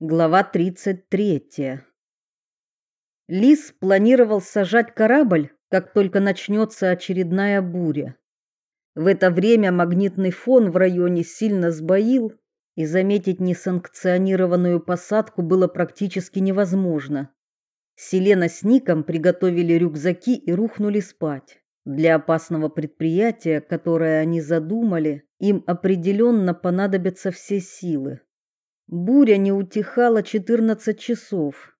Глава 33. Лис планировал сажать корабль, как только начнется очередная буря. В это время магнитный фон в районе сильно сбоил, и заметить несанкционированную посадку было практически невозможно. Селена с Ником приготовили рюкзаки и рухнули спать. Для опасного предприятия, которое они задумали, им определенно понадобятся все силы. Буря не утихала 14 часов.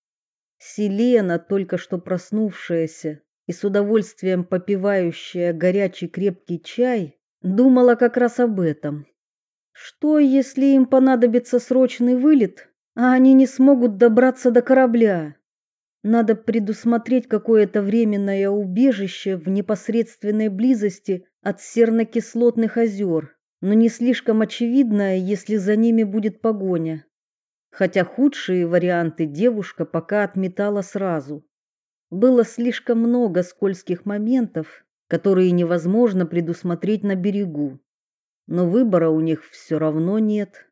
Селена, только что проснувшаяся и с удовольствием попивающая горячий крепкий чай, думала как раз об этом. Что, если им понадобится срочный вылет, а они не смогут добраться до корабля? Надо предусмотреть какое-то временное убежище в непосредственной близости от серно-кислотных озер но не слишком очевидное, если за ними будет погоня. Хотя худшие варианты девушка пока отметала сразу. Было слишком много скользких моментов, которые невозможно предусмотреть на берегу. Но выбора у них все равно нет.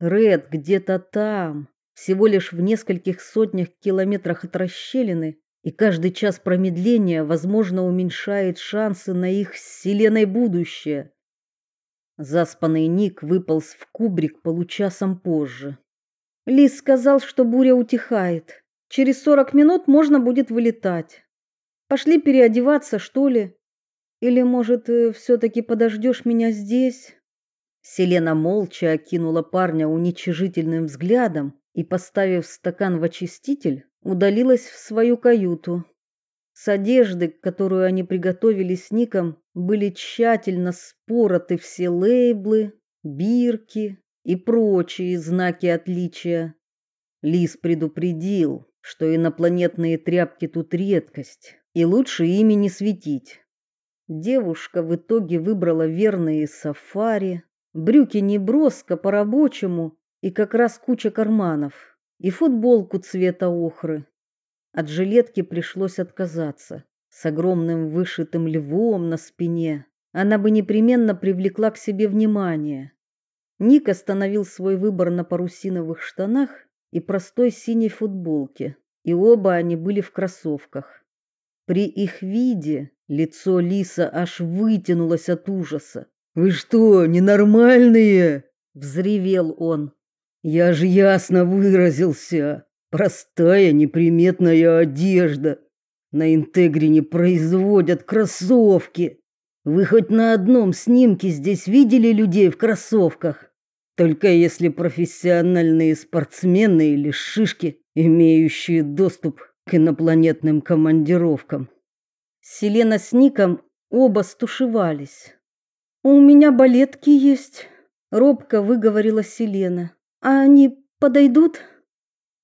Ред где-то там, всего лишь в нескольких сотнях километрах от расщелины, и каждый час промедления, возможно, уменьшает шансы на их с будущее. Заспанный Ник выполз в кубрик получасом позже. Лис сказал, что буря утихает. Через сорок минут можно будет вылетать. Пошли переодеваться, что ли? Или, может, э, все-таки подождешь меня здесь? Селена молча окинула парня уничижительным взглядом и, поставив стакан в очиститель, удалилась в свою каюту. С одежды, которую они приготовили с Ником, были тщательно спороты все лейблы, бирки и прочие знаки отличия. Лис предупредил, что инопланетные тряпки тут редкость, и лучше ими не светить. Девушка в итоге выбрала верные сафари, брюки не броско по-рабочему и как раз куча карманов, и футболку цвета охры. От жилетки пришлось отказаться. С огромным вышитым львом на спине она бы непременно привлекла к себе внимание. Ник остановил свой выбор на парусиновых штанах и простой синей футболке, и оба они были в кроссовках. При их виде лицо Лиса аж вытянулось от ужаса. «Вы что, ненормальные?» — взревел он. «Я же ясно выразился. Простая неприметная одежда. На Интегре не производят кроссовки. Вы хоть на одном снимке здесь видели людей в кроссовках? Только если профессиональные спортсмены или шишки, имеющие доступ к инопланетным командировкам. Селена с Ником оба стушевались. «У меня балетки есть», — робко выговорила Селена. «А они подойдут?»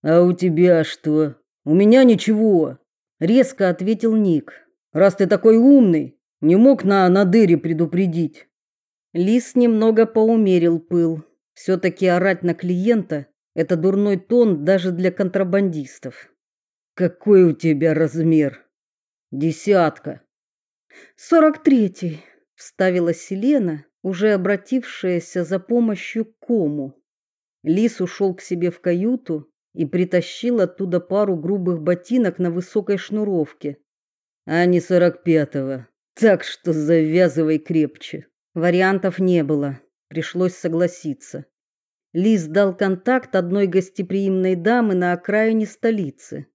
А у тебя что? У меня ничего, резко ответил Ник. Раз ты такой умный, не мог на Надыре предупредить. Лис немного поумерил пыл. все таки орать на клиента это дурной тон даже для контрабандистов. Какой у тебя размер? Десятка. Сорок третий, вставила Селена, уже обратившаяся за помощью к кому. Лис ушел к себе в каюту и притащил оттуда пару грубых ботинок на высокой шнуровке. А не сорок пятого. Так что завязывай крепче. Вариантов не было. Пришлось согласиться. Лиз дал контакт одной гостеприимной дамы на окраине столицы.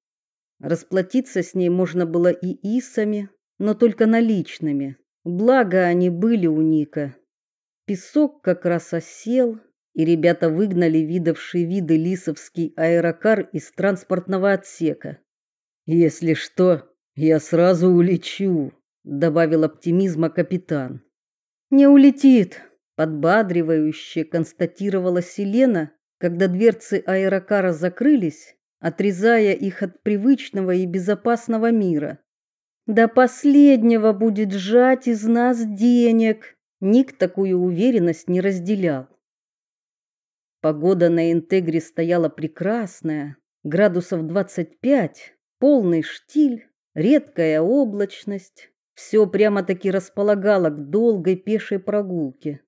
Расплатиться с ней можно было и исами, но только наличными. Благо они были у Ника. Песок как раз осел, и ребята выгнали видавший виды лисовский аэрокар из транспортного отсека. Если что, я сразу улечу, добавил оптимизма капитан. Не улетит, подбадривающе констатировала Селена, когда дверцы аэрокара закрылись, отрезая их от привычного и безопасного мира. До последнего будет сжать из нас денег. Ник такую уверенность не разделял. Погода на Интегре стояла прекрасная, градусов 25, полный штиль, редкая облачность. Все прямо-таки располагало к долгой пешей прогулке.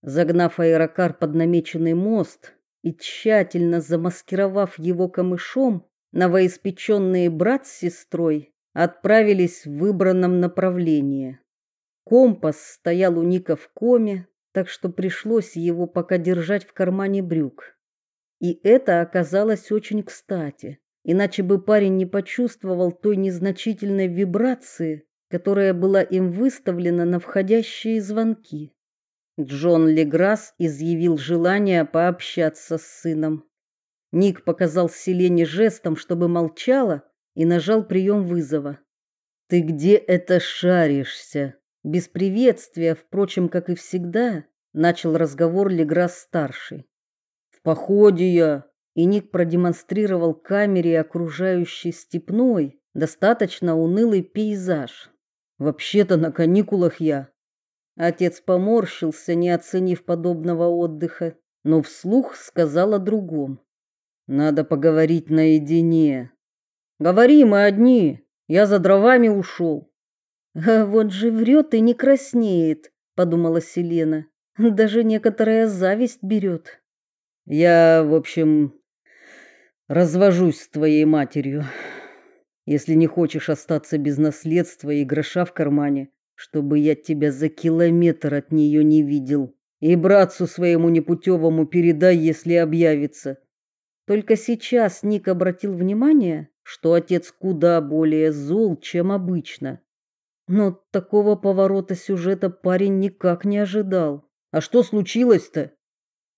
Загнав аэрокар под намеченный мост и тщательно замаскировав его камышом, новоиспеченные брат с сестрой отправились в выбранном направлении. Компас стоял у Ника в коме, так что пришлось его пока держать в кармане брюк. И это оказалось очень кстати, иначе бы парень не почувствовал той незначительной вибрации, которая была им выставлена на входящие звонки. Джон Леграсс изъявил желание пообщаться с сыном. Ник показал Селене жестом, чтобы молчала, и нажал прием вызова. «Ты где это шаришься?» Без приветствия, впрочем, как и всегда, начал разговор Леграсс-старший. «В походе я!» И Ник продемонстрировал камере окружающий степной, достаточно унылый пейзаж. «Вообще-то на каникулах я». Отец поморщился, не оценив подобного отдыха, но вслух сказал о другом. Надо поговорить наедине. Говори мы одни. Я за дровами ушел. А вот же врет и не краснеет, подумала Селена. Даже некоторая зависть берет. Я, в общем, развожусь с твоей матерью. Если не хочешь остаться без наследства и гроша в кармане, чтобы я тебя за километр от нее не видел. И братцу своему непутевому передай, если объявится. Только сейчас Ник обратил внимание, что отец куда более зол, чем обычно. Но такого поворота сюжета парень никак не ожидал. А что случилось-то?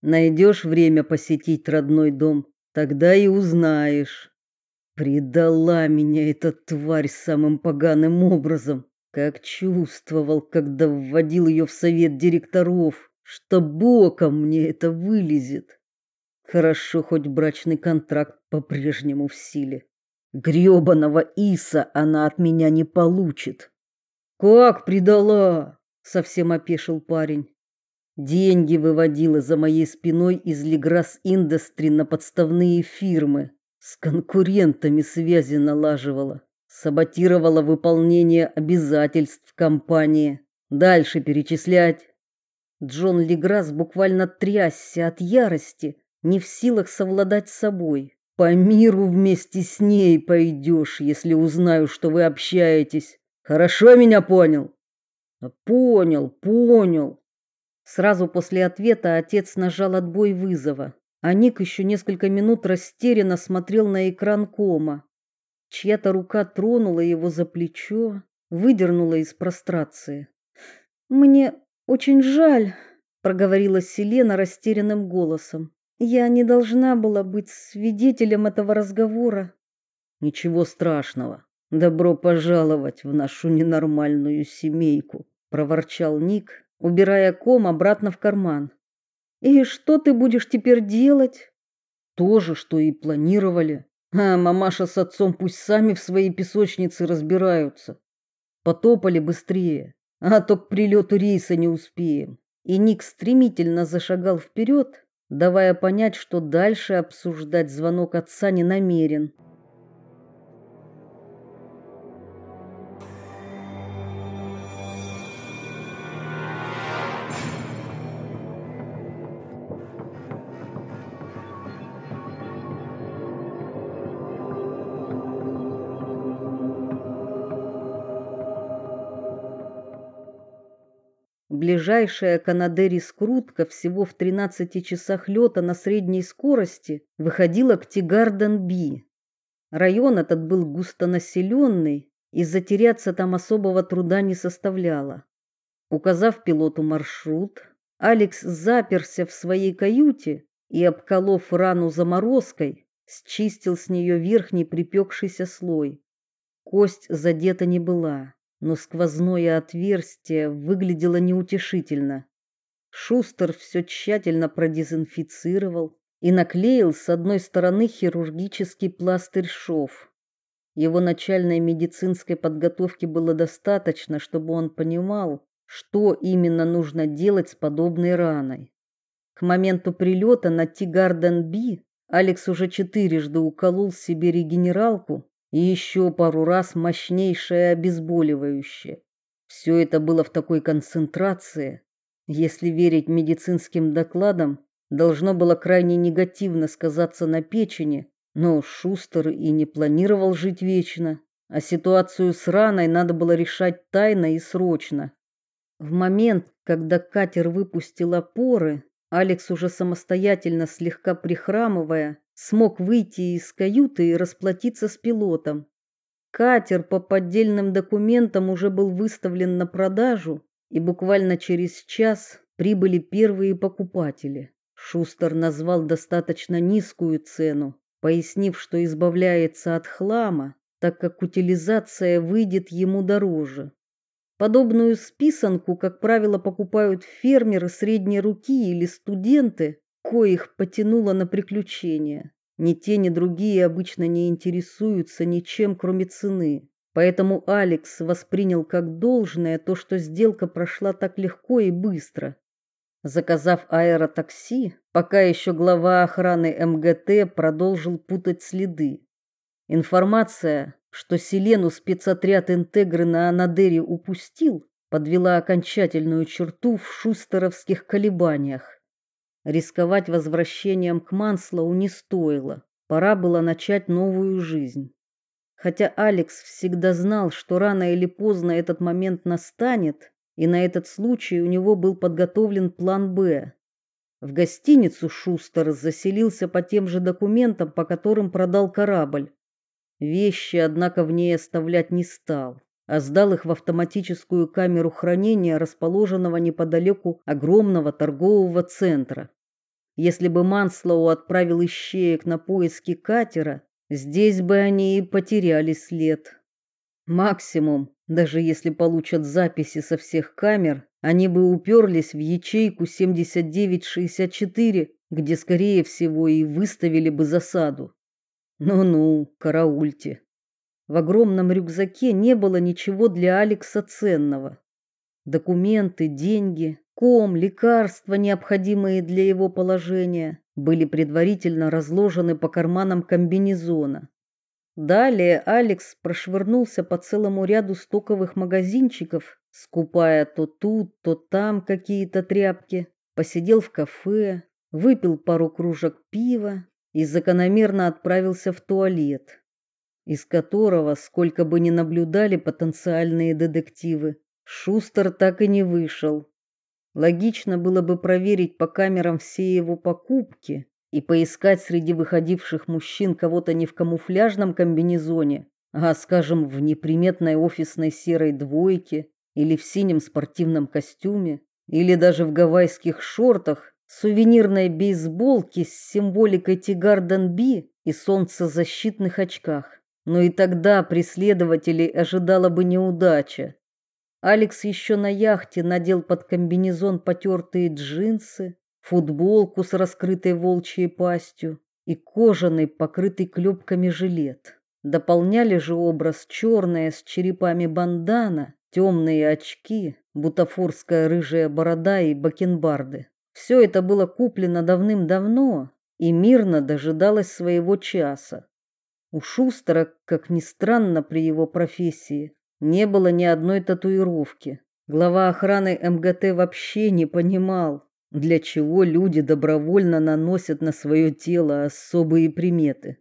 Найдешь время посетить родной дом, тогда и узнаешь. Предала меня эта тварь самым поганым образом, как чувствовал, когда вводил ее в совет директоров, что боком мне это вылезет. Хорошо, хоть брачный контракт по-прежнему в силе. Грёбаного Иса она от меня не получит. Как предала? Совсем опешил парень. Деньги выводила за моей спиной из Леграс Индастри на подставные фирмы. С конкурентами связи налаживала. Саботировала выполнение обязательств компании. Дальше перечислять. Джон Леграс буквально трясся от ярости, не в силах совладать с собой. По миру вместе с ней пойдешь, если узнаю, что вы общаетесь. Хорошо меня понял? Понял, понял. Сразу после ответа отец нажал отбой вызова, а Ник еще несколько минут растерянно смотрел на экран кома. Чья-то рука тронула его за плечо, выдернула из прострации. Мне очень жаль, проговорила Селена растерянным голосом. Я не должна была быть свидетелем этого разговора. Ничего страшного. Добро пожаловать в нашу ненормальную семейку, проворчал Ник, убирая ком обратно в карман. И что ты будешь теперь делать? То же, что и планировали. А мамаша с отцом пусть сами в своей песочнице разбираются. Потопали быстрее, а то к прилету рейса не успеем. И Ник стремительно зашагал вперед, давая понять, что дальше обсуждать звонок отца не намерен. Ближайшая Канадери-скрутка всего в 13 часах лета на средней скорости выходила к Тигарден-Би. Район этот был густонаселенный, и затеряться там особого труда не составляло. Указав пилоту маршрут, Алекс заперся в своей каюте и, обколов рану заморозкой, счистил с нее верхний припекшийся слой. Кость задета не была но сквозное отверстие выглядело неутешительно. Шустер все тщательно продезинфицировал и наклеил с одной стороны хирургический пластырь шов. Его начальной медицинской подготовки было достаточно, чтобы он понимал, что именно нужно делать с подобной раной. К моменту прилета на Тигарден-Би Алекс уже четырежды уколол себе регенералку и еще пару раз мощнейшее обезболивающее. Все это было в такой концентрации, если верить медицинским докладам, должно было крайне негативно сказаться на печени, но Шустер и не планировал жить вечно, а ситуацию с раной надо было решать тайно и срочно. В момент, когда катер выпустил опоры, Алекс уже самостоятельно, слегка прихрамывая, смог выйти из каюты и расплатиться с пилотом. Катер по поддельным документам уже был выставлен на продажу, и буквально через час прибыли первые покупатели. Шустер назвал достаточно низкую цену, пояснив, что избавляется от хлама, так как утилизация выйдет ему дороже. Подобную списанку, как правило, покупают фермеры средней руки или студенты, коих потянуло на приключения. Ни те, ни другие обычно не интересуются ничем, кроме цены. Поэтому Алекс воспринял как должное то, что сделка прошла так легко и быстро. Заказав аэротакси, пока еще глава охраны МГТ продолжил путать следы. Информация, что Селену спецотряд Интегры на Анадыре упустил, подвела окончательную черту в шустеровских колебаниях. Рисковать возвращением к Манслоу не стоило. Пора было начать новую жизнь. Хотя Алекс всегда знал, что рано или поздно этот момент настанет, и на этот случай у него был подготовлен план «Б». В гостиницу Шустер заселился по тем же документам, по которым продал корабль. Вещи, однако, в ней оставлять не стал, а сдал их в автоматическую камеру хранения, расположенного неподалеку огромного торгового центра. Если бы Манслоу отправил ищеек на поиски катера, здесь бы они и потеряли след. Максимум, даже если получат записи со всех камер, они бы уперлись в ячейку 7964, где, скорее всего, и выставили бы засаду. Ну-ну, караульте. В огромном рюкзаке не было ничего для Алекса ценного. Документы, деньги, ком, лекарства, необходимые для его положения, были предварительно разложены по карманам комбинезона. Далее Алекс прошвырнулся по целому ряду стоковых магазинчиков, скупая то тут, то там какие-то тряпки, посидел в кафе, выпил пару кружек пива, и закономерно отправился в туалет, из которого, сколько бы ни наблюдали потенциальные детективы, Шустер так и не вышел. Логично было бы проверить по камерам все его покупки и поискать среди выходивших мужчин кого-то не в камуфляжном комбинезоне, а, скажем, в неприметной офисной серой двойке или в синем спортивном костюме, или даже в гавайских шортах сувенирной бейсболке с символикой Тигарден Би и солнцезащитных очках. Но и тогда преследователей ожидала бы неудача. Алекс еще на яхте надел под комбинезон потертые джинсы, футболку с раскрытой волчьей пастью и кожаный, покрытый клепками жилет. Дополняли же образ черная с черепами бандана, темные очки, бутафорская рыжая борода и бакенбарды. Все это было куплено давным-давно и мирно дожидалось своего часа. У Шустера, как ни странно при его профессии, не было ни одной татуировки. Глава охраны МГТ вообще не понимал, для чего люди добровольно наносят на свое тело особые приметы.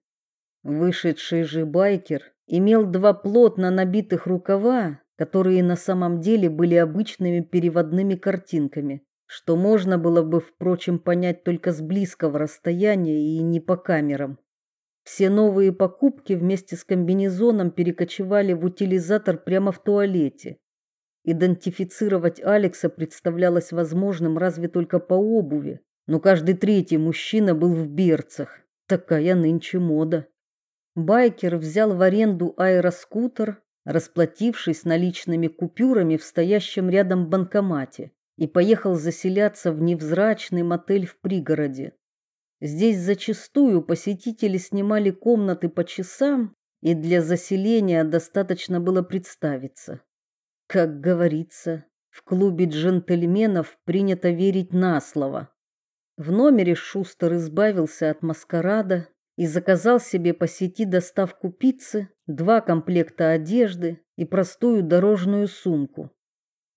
Вышедший же байкер имел два плотно набитых рукава, которые на самом деле были обычными переводными картинками что можно было бы, впрочем, понять только с близкого расстояния и не по камерам. Все новые покупки вместе с комбинезоном перекочевали в утилизатор прямо в туалете. Идентифицировать Алекса представлялось возможным разве только по обуви, но каждый третий мужчина был в берцах. Такая нынче мода. Байкер взял в аренду аэроскутер, расплатившись наличными купюрами в стоящем рядом банкомате и поехал заселяться в невзрачный мотель в пригороде. Здесь зачастую посетители снимали комнаты по часам, и для заселения достаточно было представиться. Как говорится, в клубе джентльменов принято верить на слово. В номере Шустер избавился от маскарада и заказал себе по сети доставку пиццы, два комплекта одежды и простую дорожную сумку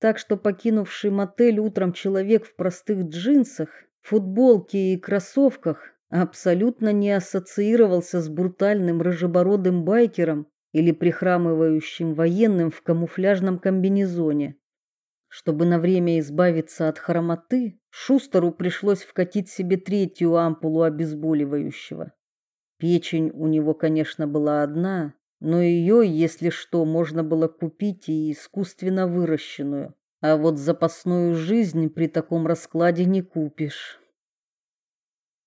так что покинувший мотель утром человек в простых джинсах футболке и кроссовках абсолютно не ассоциировался с брутальным рыжебородым байкером или прихрамывающим военным в камуфляжном комбинезоне. Чтобы на время избавиться от хромоты, Шустеру пришлось вкатить себе третью ампулу обезболивающего. Печень у него, конечно, была одна, но ее, если что, можно было купить и искусственно выращенную. А вот запасную жизнь при таком раскладе не купишь.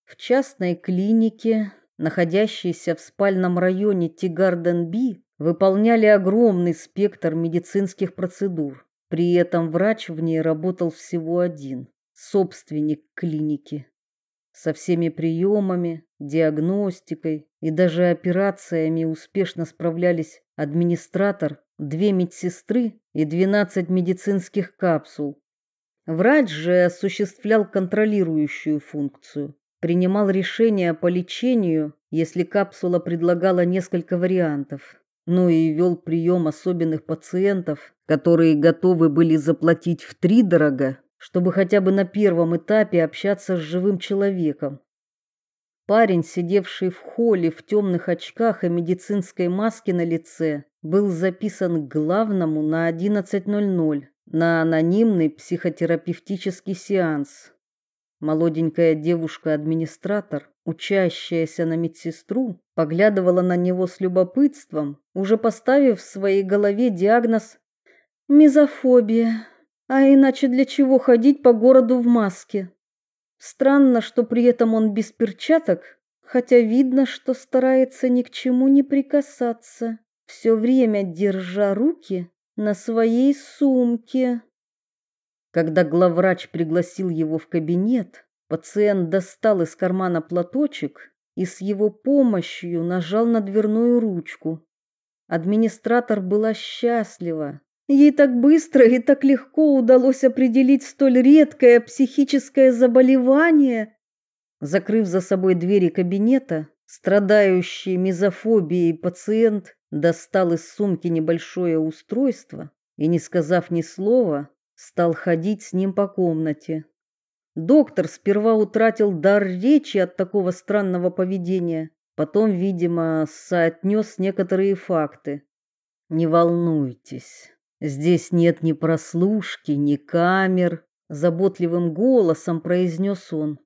В частной клинике, находящейся в спальном районе Тигарден-Би, выполняли огромный спектр медицинских процедур. При этом врач в ней работал всего один собственник клиники. Со всеми приемами, диагностикой и даже операциями успешно справлялись администратор, две медсестры и 12 медицинских капсул. Врач же осуществлял контролирующую функцию, принимал решения по лечению, если капсула предлагала несколько вариантов, ну и вел прием особенных пациентов, которые готовы были заплатить втридорога чтобы хотя бы на первом этапе общаться с живым человеком. Парень, сидевший в холле в темных очках и медицинской маске на лице, был записан к главному на 11.00 на анонимный психотерапевтический сеанс. Молоденькая девушка-администратор, учащаяся на медсестру, поглядывала на него с любопытством, уже поставив в своей голове диагноз «мизофобия». А иначе для чего ходить по городу в маске? Странно, что при этом он без перчаток, хотя видно, что старается ни к чему не прикасаться, все время держа руки на своей сумке. Когда главврач пригласил его в кабинет, пациент достал из кармана платочек и с его помощью нажал на дверную ручку. Администратор была счастлива, Ей так быстро и так легко удалось определить столь редкое психическое заболевание. Закрыв за собой двери кабинета, страдающий мизофобией пациент достал из сумки небольшое устройство и, не сказав ни слова, стал ходить с ним по комнате. Доктор сперва утратил дар речи от такого странного поведения, потом, видимо, соотнес некоторые факты. Не волнуйтесь, Здесь нет ни прослушки, ни камер, заботливым голосом произнес он.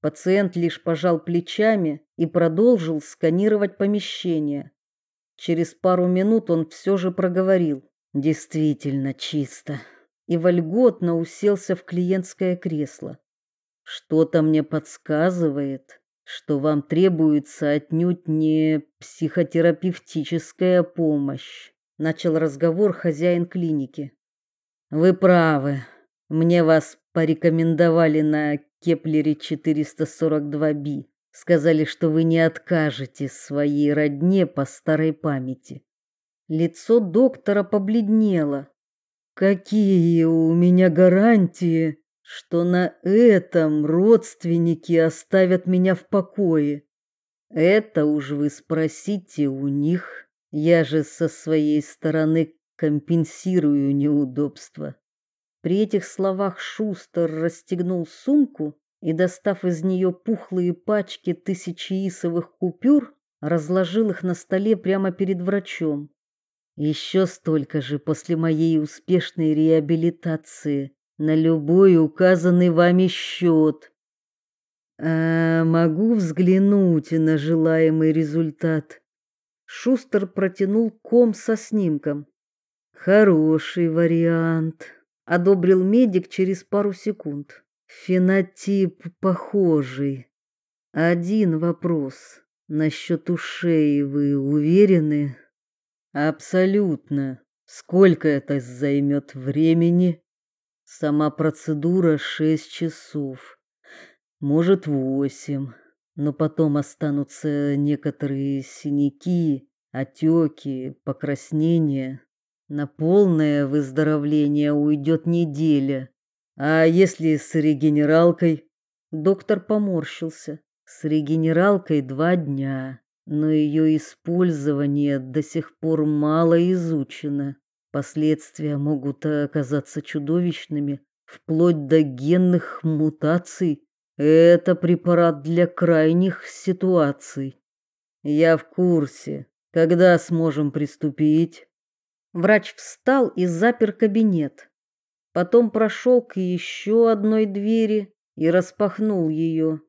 Пациент лишь пожал плечами и продолжил сканировать помещение. Через пару минут он все же проговорил: "Действительно чисто". И вольготно уселся в клиентское кресло. Что-то мне подсказывает, что вам требуется отнюдь не психотерапевтическая помощь начал разговор хозяин клиники. Вы правы. Мне вас порекомендовали на Кеплере 442B. Сказали, что вы не откажете своей родне по старой памяти. Лицо доктора побледнело. Какие у меня гарантии, что на этом родственники оставят меня в покое? Это уж вы спросите у них. Я же со своей стороны компенсирую неудобства. При этих словах Шустер расстегнул сумку и, достав из нее пухлые пачки тысячеисовых купюр, разложил их на столе прямо перед врачом. Еще столько же после моей успешной реабилитации на любой указанный вами счет. А могу взглянуть на желаемый результат. Шустер протянул ком со снимком. Хороший вариант, одобрил медик через пару секунд. Фенотип похожий. Один вопрос. Насчет ушей вы уверены? Абсолютно. Сколько это займет времени? Сама процедура шесть часов. Может, восемь но потом останутся некоторые синяки, отеки, покраснения. На полное выздоровление уйдет неделя. А если с регенералкой? Доктор поморщился. С регенералкой два дня, но ее использование до сих пор мало изучено. Последствия могут оказаться чудовищными, вплоть до генных мутаций. Это препарат для крайних ситуаций. Я в курсе. Когда сможем приступить? Врач встал и запер кабинет. Потом прошел к еще одной двери и распахнул ее.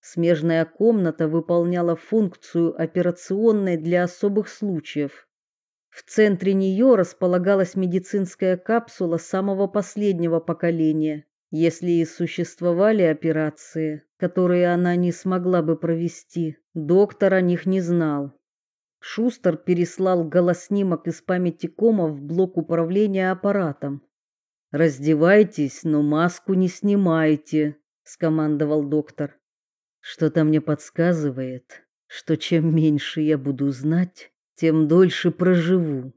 Смежная комната выполняла функцию операционной для особых случаев. В центре нее располагалась медицинская капсула самого последнего поколения, если и существовали операции, которые она не смогла бы провести. Доктор о них не знал. Шустер переслал голоснимок из памяти кома в блок управления аппаратом. Раздевайтесь, но маску не снимайте, скомандовал доктор. Что-то мне подсказывает, что чем меньше я буду знать, тем дольше проживу.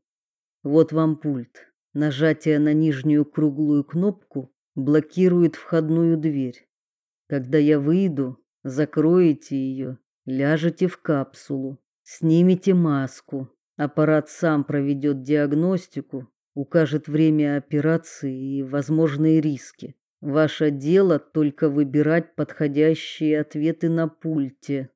Вот вам пульт. Нажатие на нижнюю круглую кнопку блокирует входную дверь. Когда я выйду, закроете ее, ляжете в капсулу, снимите маску. Аппарат сам проведет диагностику, укажет время операции и возможные риски. Ваше дело только выбирать подходящие ответы на пульте.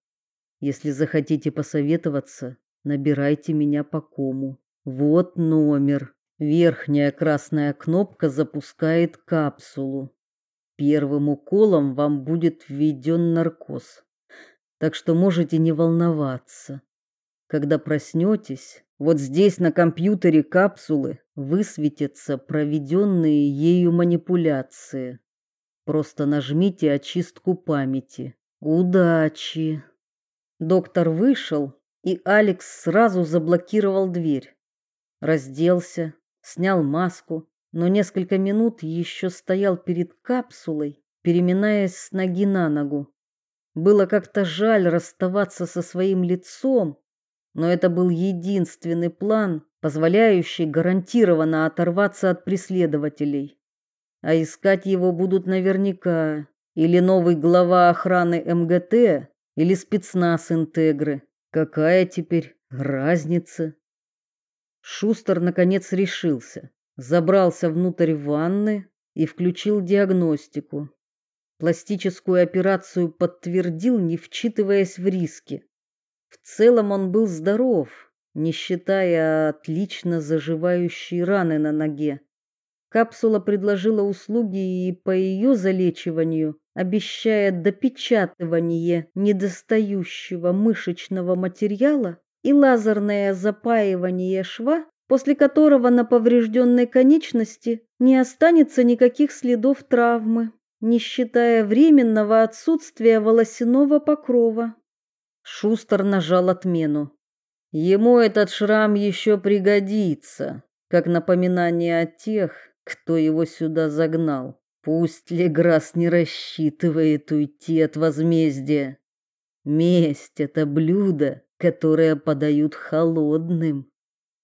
Если захотите посоветоваться, набирайте меня по кому. Вот номер. Верхняя красная кнопка запускает капсулу. Первым уколом вам будет введен наркоз. Так что можете не волноваться. Когда проснетесь, вот здесь на компьютере капсулы высветятся проведенные ею манипуляции. Просто нажмите очистку памяти. Удачи. Доктор вышел, и Алекс сразу заблокировал дверь. Разделся, снял маску, но несколько минут еще стоял перед капсулой, переминаясь с ноги на ногу. Было как-то жаль расставаться со своим лицом, но это был единственный план, позволяющий гарантированно оторваться от преследователей. А искать его будут наверняка или новый глава охраны МГТ, или спецназ Интегры. Какая теперь разница? Шустер наконец решился, забрался внутрь ванны и включил диагностику. Пластическую операцию подтвердил, не вчитываясь в риски. В целом он был здоров, не считая отлично заживающей раны на ноге. Капсула предложила услуги и по ее залечиванию, обещая допечатывание недостающего мышечного материала и лазерное запаивание шва, после которого на поврежденной конечности не останется никаких следов травмы, не считая временного отсутствия волосяного покрова. Шустер нажал отмену. Ему этот шрам еще пригодится, как напоминание о тех, кто его сюда загнал. Пусть Леграс не рассчитывает уйти от возмездия. Месть — это блюдо, которое подают холодным.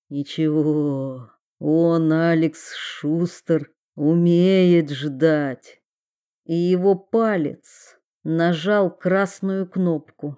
Ничего, он, Алекс Шустер, умеет ждать. И его палец нажал красную кнопку.